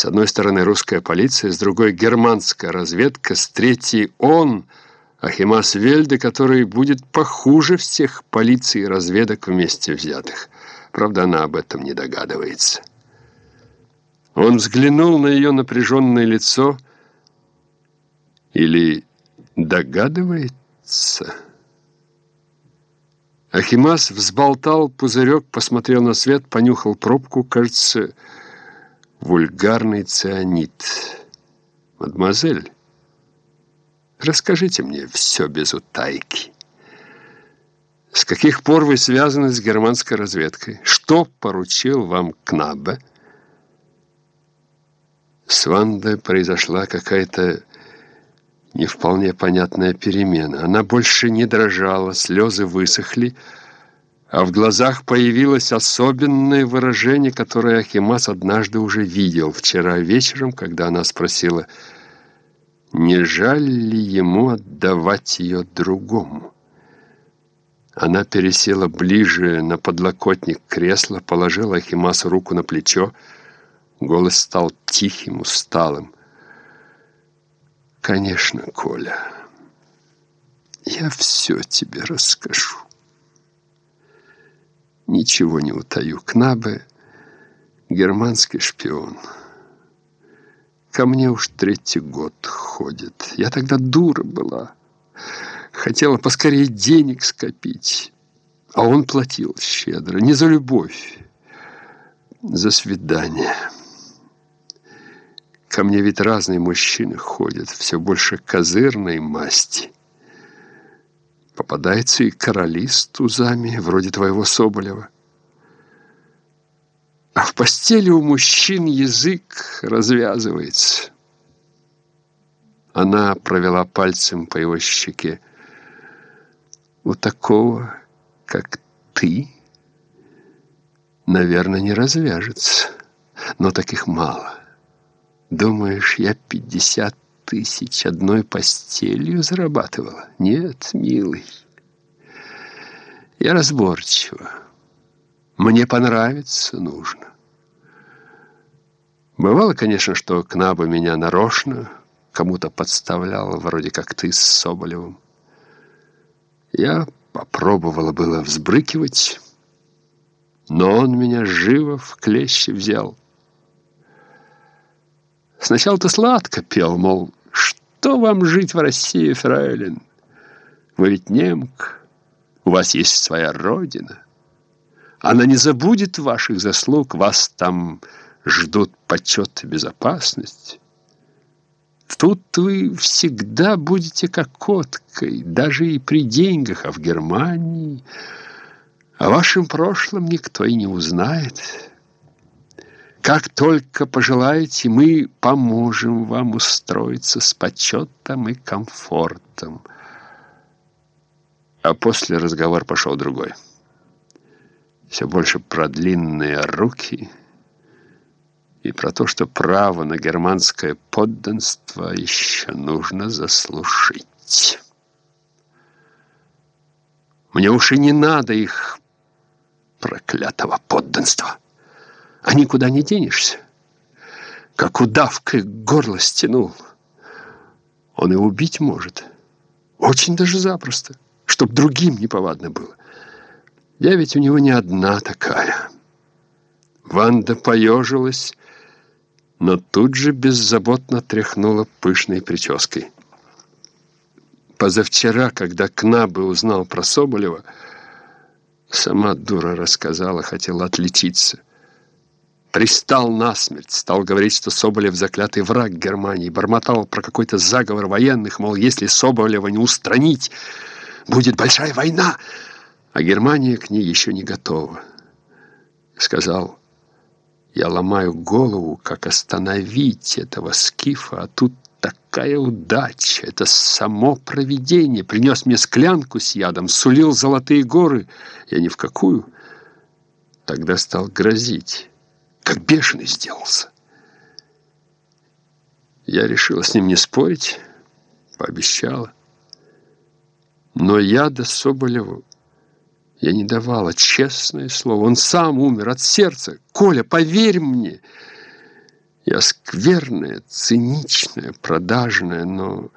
С одной стороны русская полиция, с другой германская разведка, с третьей он, Ахимас Вельде, который будет похуже всех полиций и разведок вместе взятых. Правда, она об этом не догадывается. Он взглянул на ее напряженное лицо или догадывается... Ахимас взболтал пузырек, посмотрел на свет, понюхал пробку, кажется, вульгарный цианид. «Мадемуазель, расскажите мне все без утайки. С каких пор вы связаны с германской разведкой? Что поручил вам Кнаббе?» С Вандой произошла какая-то не вполне понятная перемена. Она больше не дрожала, слезы высохли, а в глазах появилось особенное выражение, которое Ахимас однажды уже видел вчера вечером, когда она спросила, не жаль ли ему отдавать ее другому. Она пересела ближе на подлокотник кресла, положила Ахимасу руку на плечо, голос стал тихим, усталым. Конечно, Коля, я все тебе расскажу. Ничего не утаю. Кнабе — германский шпион. Ко мне уж третий год ходит. Я тогда дура была. Хотела поскорее денег скопить. А он платил щедро. Не за любовь, за свидание. Ко мне ведь разные мужчины ходят, все больше козырной масти. Попадается и короли с тузами, вроде твоего Соболева. А в постели у мужчин язык развязывается. Она провела пальцем по его щеке. У такого, как ты, наверное, не развяжется, но таких мало. Думаешь, я пятьдесят тысяч одной постелью зарабатывала? Нет, милый. Я разборчива. Мне понравится нужно. Бывало, конечно, что Кнаба меня нарочно кому-то подставлял, вроде как ты с Соболевым. Я попробовала было взбрыкивать, но он меня живо в клещи взял. Сначала-то сладко пел, мол, что вам жить в России, фрейлин? Вы ведь немка, у вас есть своя родина. Она не забудет ваших заслуг, вас там ждут почет и безопасность. Тут вы всегда будете кокоткой, даже и при деньгах, а в Германии о вашем прошлом никто и не узнает». Как только пожелаете, мы поможем вам устроиться с почетом и комфортом. А после разговор пошел другой. Все больше про длинные руки и про то, что право на германское подданство еще нужно заслужить. Мне уж и не надо их проклятого подданства а никуда не денешься. Как удавкой горло стянул. Он и убить может. Очень даже запросто, чтоб другим неповадно было. Я ведь у него не одна такая. Ванда поежилась, но тут же беззаботно тряхнула пышной прической. Позавчера, когда Кнабы узнал про Соболева, сама дура рассказала, хотела отличиться – Пристал насмерть, стал говорить, что Соболев заклятый враг Германии, бормотал про какой-то заговор военных, мол, если Соболева не устранить, будет большая война, а Германия к ней еще не готова. Сказал, я ломаю голову, как остановить этого скифа, а тут такая удача, это само провидение. Принес мне склянку с ядом, сулил золотые горы, я ни в какую. Тогда стал грозить как бешеный сделался. Я решила с ним не спорить, пообещала. Но я до Соболеву я не давала, честное слово. Он сам умер от сердца. Коля, поверь мне, Я скверная, циничная, продажная, но